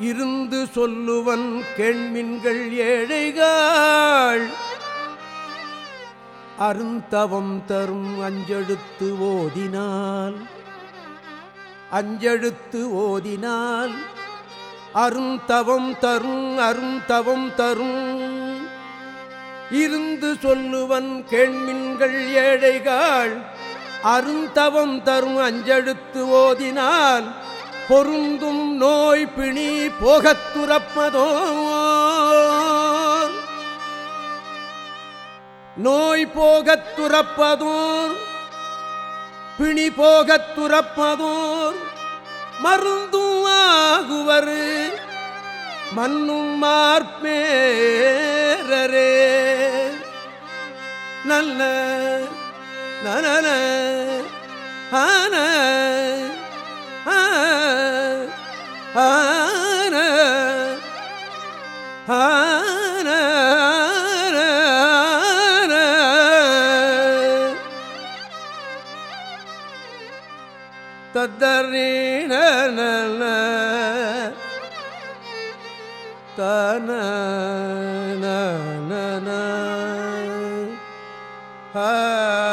இருந்து சொல்லுவன் கேள்மின்கள் ஏழைகள். அருந்தவம் தரும் அஞ்செழுத்து ஓதினால் அஞ்செழுத்து ஓதினால் அருந்தவம் தரும் அருந்தவம் தரும். இருந்து சொல்லுவன் கேண்மின்கள் ஏழைகள். அருந்தவம் தரும் அஞ்செழுத்து ஓதினால் பொருந்தும் நோய் பிணி போகத் துறப்பதோ? நோய் போகத் துறப்பதோர் பிணி போகத் துறப்பதோர் மருந்தும் ஆகுவர் மண்ணும் மார்பேரரே. நல்ல நன ஆன ஆன ஆன தத்தரீன தன ஆ